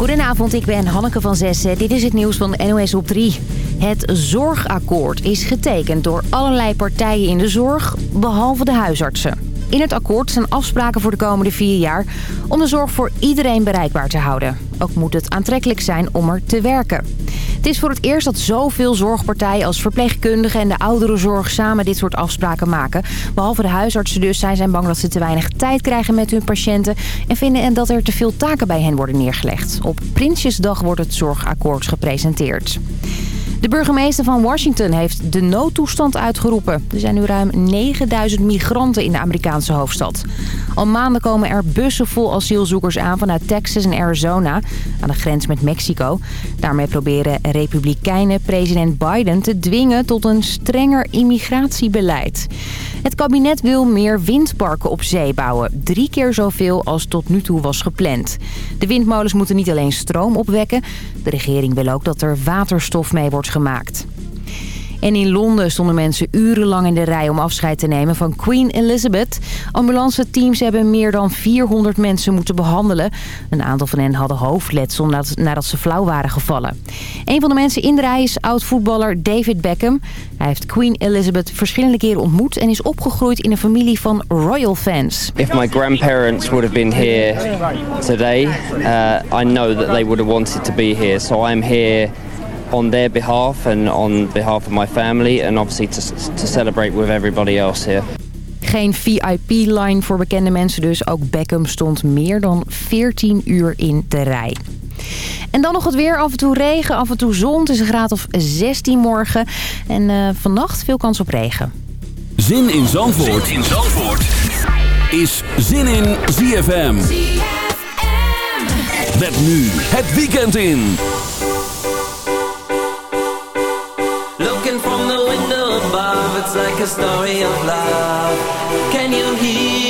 Goedenavond, ik ben Hanneke van Zessen. Dit is het nieuws van NOS op 3. Het zorgakkoord is getekend door allerlei partijen in de zorg, behalve de huisartsen. In het akkoord zijn afspraken voor de komende vier jaar om de zorg voor iedereen bereikbaar te houden. Ook moet het aantrekkelijk zijn om er te werken. Het is voor het eerst dat zoveel zorgpartijen als verpleegkundigen en de ouderenzorg samen dit soort afspraken maken. Behalve de huisartsen dus. Zij zijn bang dat ze te weinig tijd krijgen met hun patiënten en vinden dat er te veel taken bij hen worden neergelegd. Op Prinsjesdag wordt het zorgakkoord gepresenteerd. De burgemeester van Washington heeft de noodtoestand uitgeroepen. Er zijn nu ruim 9000 migranten in de Amerikaanse hoofdstad. Al maanden komen er bussen vol asielzoekers aan vanuit Texas en Arizona... aan de grens met Mexico. Daarmee proberen republikeinen president Biden te dwingen tot een strenger immigratiebeleid. Het kabinet wil meer windparken op zee bouwen. Drie keer zoveel als tot nu toe was gepland. De windmolens moeten niet alleen stroom opwekken. De regering wil ook dat er waterstof mee wordt gemaakt. En in Londen stonden mensen urenlang in de rij om afscheid te nemen van Queen Elizabeth. Ambulance teams hebben meer dan 400 mensen moeten behandelen. Een aantal van hen hadden hoofdletsel nadat ze flauw waren gevallen. Een van de mensen in de rij is oud-voetballer David Beckham. Hij heeft Queen Elizabeth verschillende keren ontmoet en is opgegroeid in een familie van royal fans. If my grandparents would have been here today, uh, I know that they would have wanted to be here. So I'm here on their behalf and on behalf of my family and obviously to, to celebrate with everybody else here. Geen VIP-line voor bekende mensen dus. Ook Beckham stond meer dan 14 uur in de rij. En dan nog het weer. Af en toe regen, af en toe zon. Het is een graad of 16 morgen. En uh, vannacht veel kans op regen. Zin in Zandvoort, zin in Zandvoort. is Zin in ZFM. ZFM. Met nu het weekend in. A story of love. Can you hear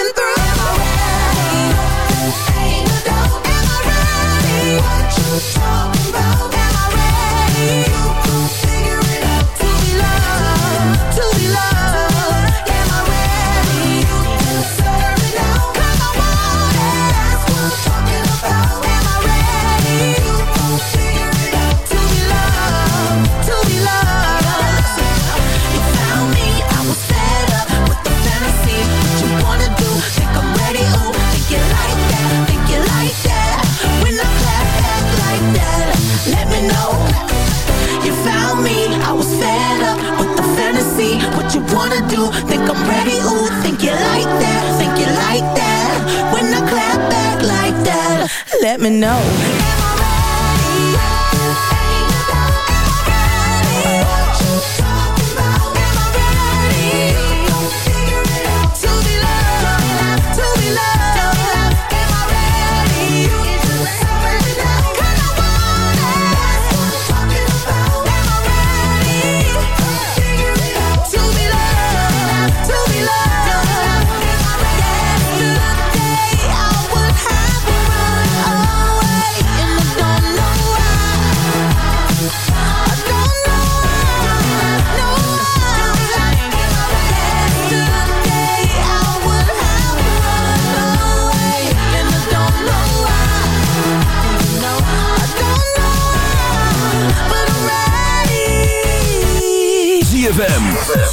let me know.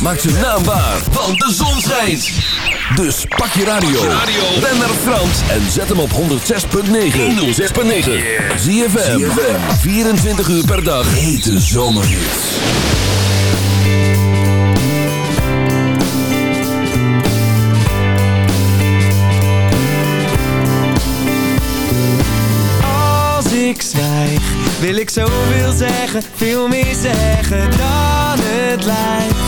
Maak zijn naam waar, want de zon schijnt. Dus pak je radio. Ben naar Frans en zet hem op 106.9. 106.9. ZFM. 24 uur per dag. Hete zomerhits. Als ik zwijg, wil ik zoveel zeggen, veel meer zeggen dan het lijkt.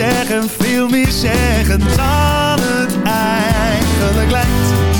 zeggen, veel meer zeggen dan het eigenlijk lijkt.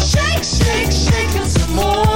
Shake, shake, shake it some more.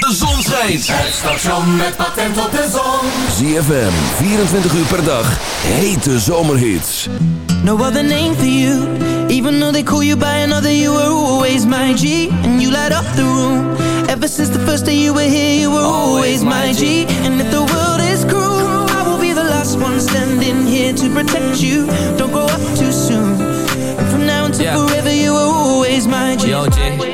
De zon schijnt. Het station met patent op de zon. ZFM, 24 uur per dag, hete zomerhits. No other name for you, even though they call you by another, you were always my G. And you light up the room, ever since the first day you were here, you were always my G. And if the world is cruel, I will be the last one standing here to protect you. Don't grow up too soon. And from now until yeah. forever, you were always my G. Yo, G.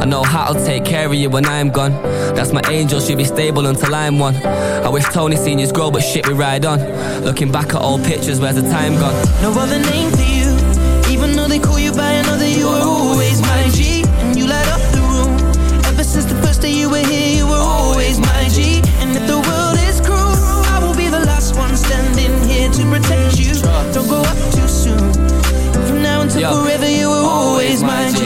I know how to take care of you when I'm gone. That's my angel, she'll be stable until I'm one. I wish Tony seniors grow, but shit, we ride on. Looking back at old pictures, where's the time gone? No other name for you, even though they call you by another, you were always my G. And you light up the room. Ever since the first day you were here, you were always my G. And if the world is cruel, I will be the last one standing here to protect you. Don't go up too soon. From now until Yo. forever,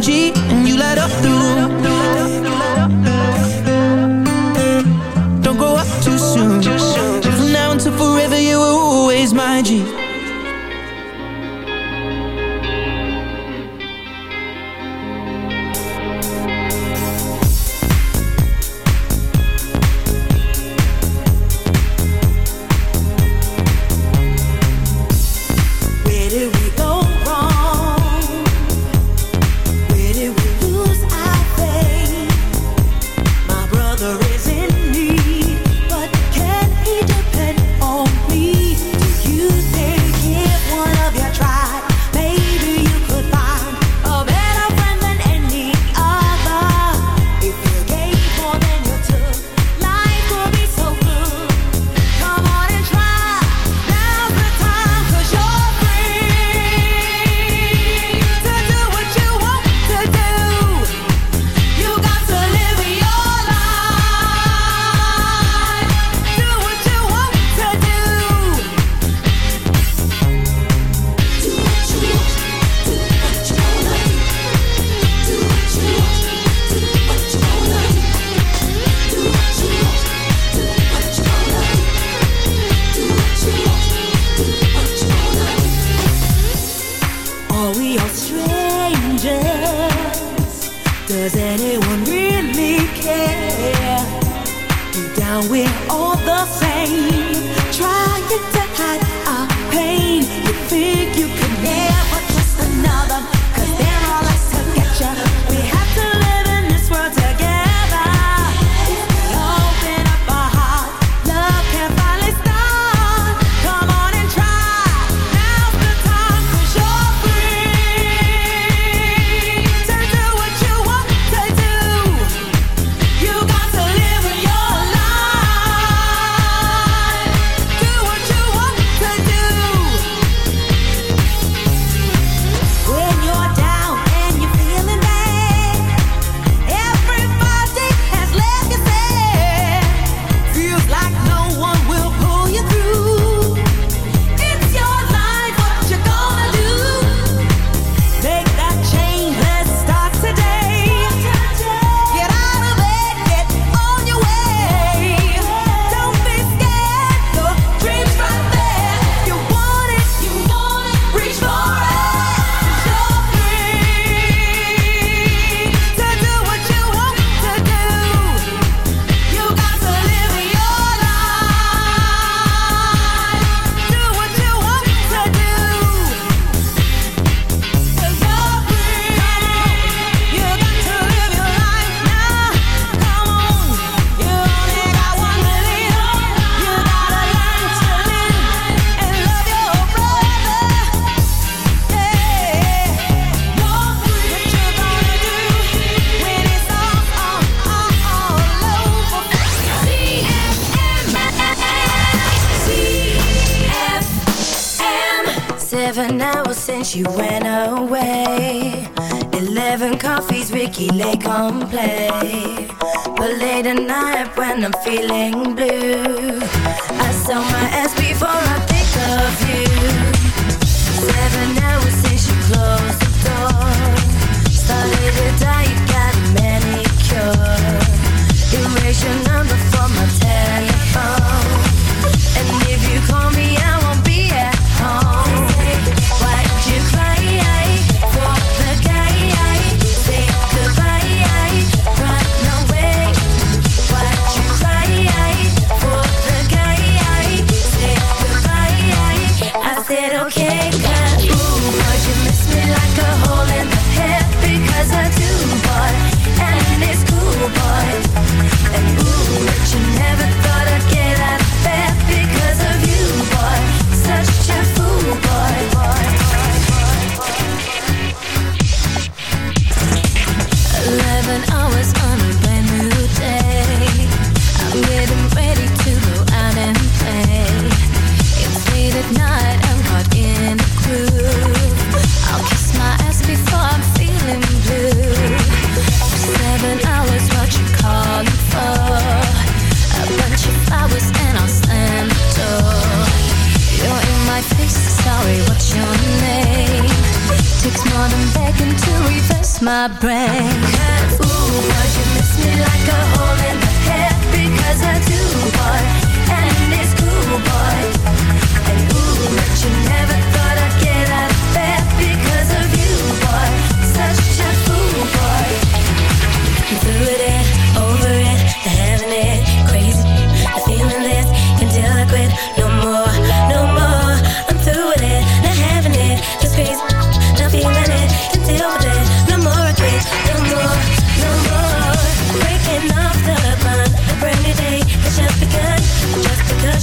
G.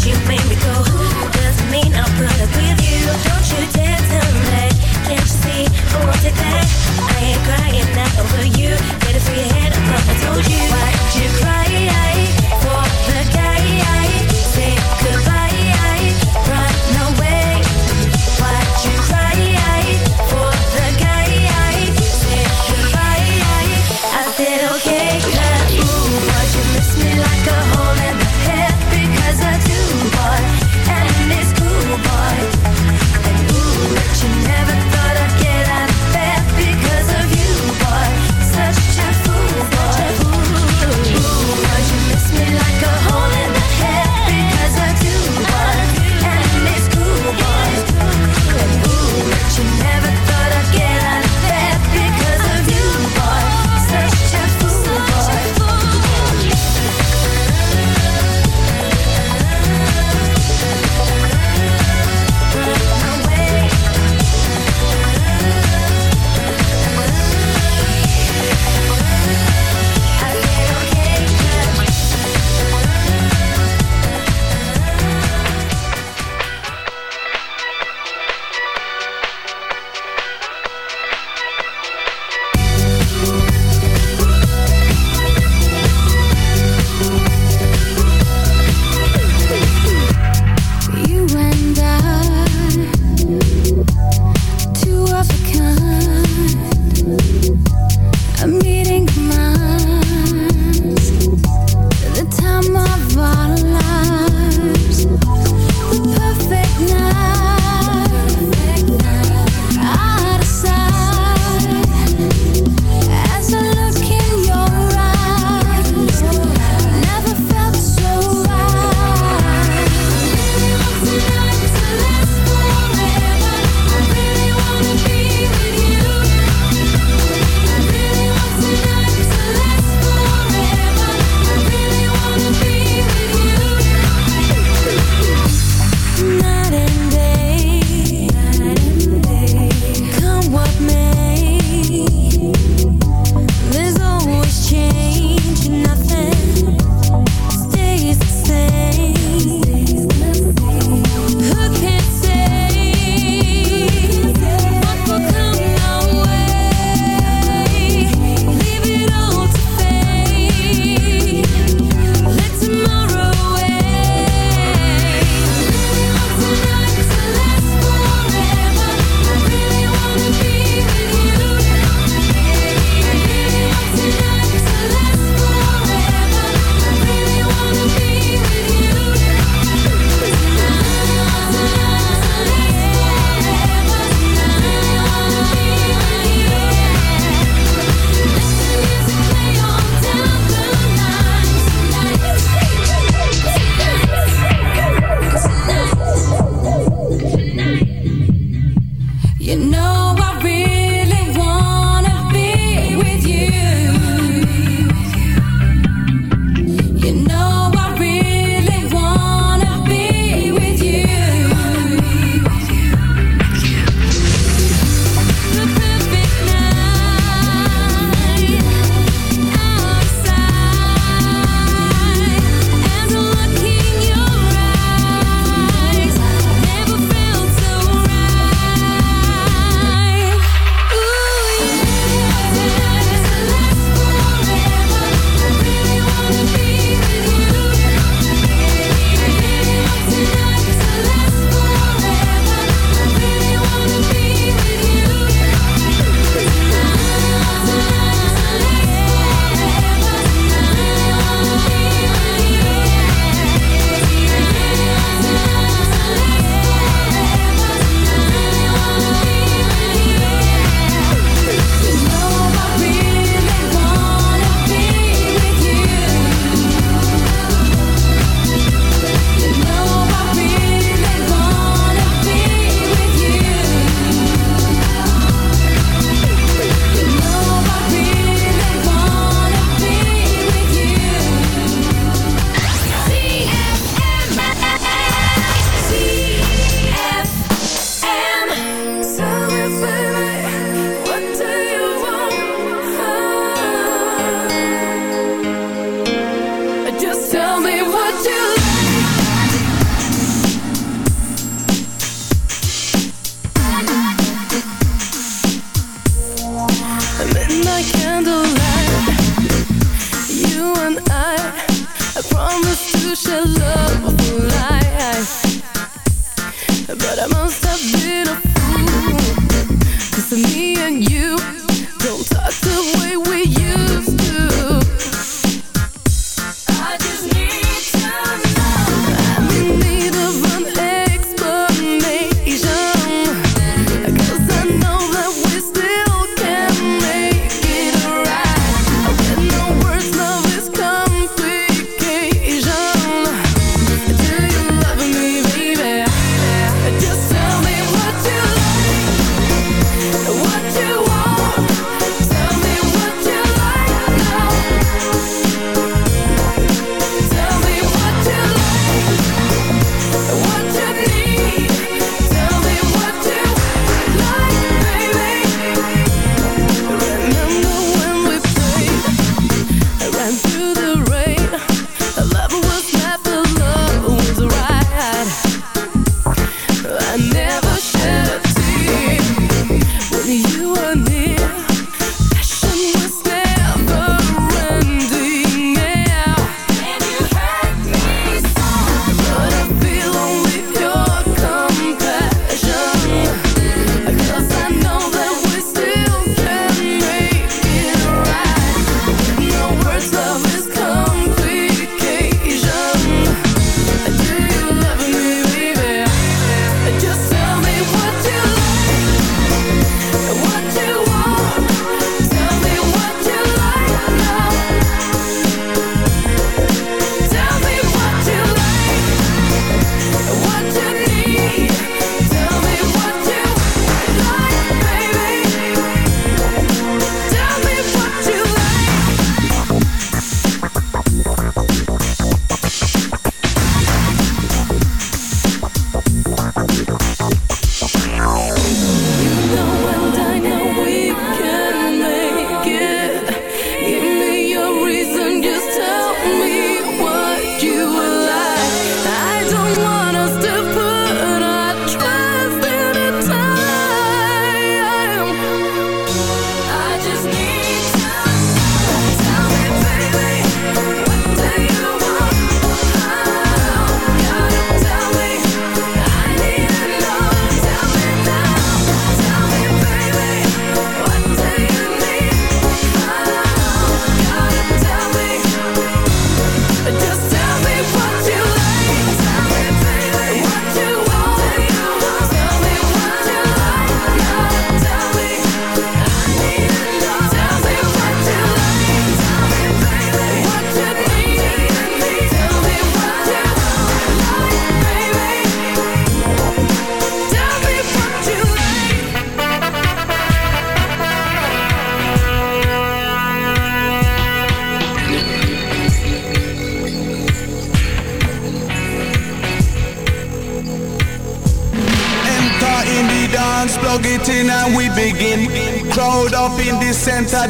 You made me go,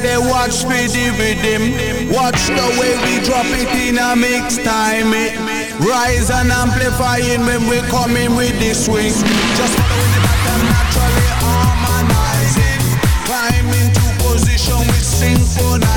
They watch me the rhythm. Watch the way we drop it in a mix time. It rise and amplifying when we coming with the swing. Just follow the pattern naturally harmonizing. Climb into position with synchronize.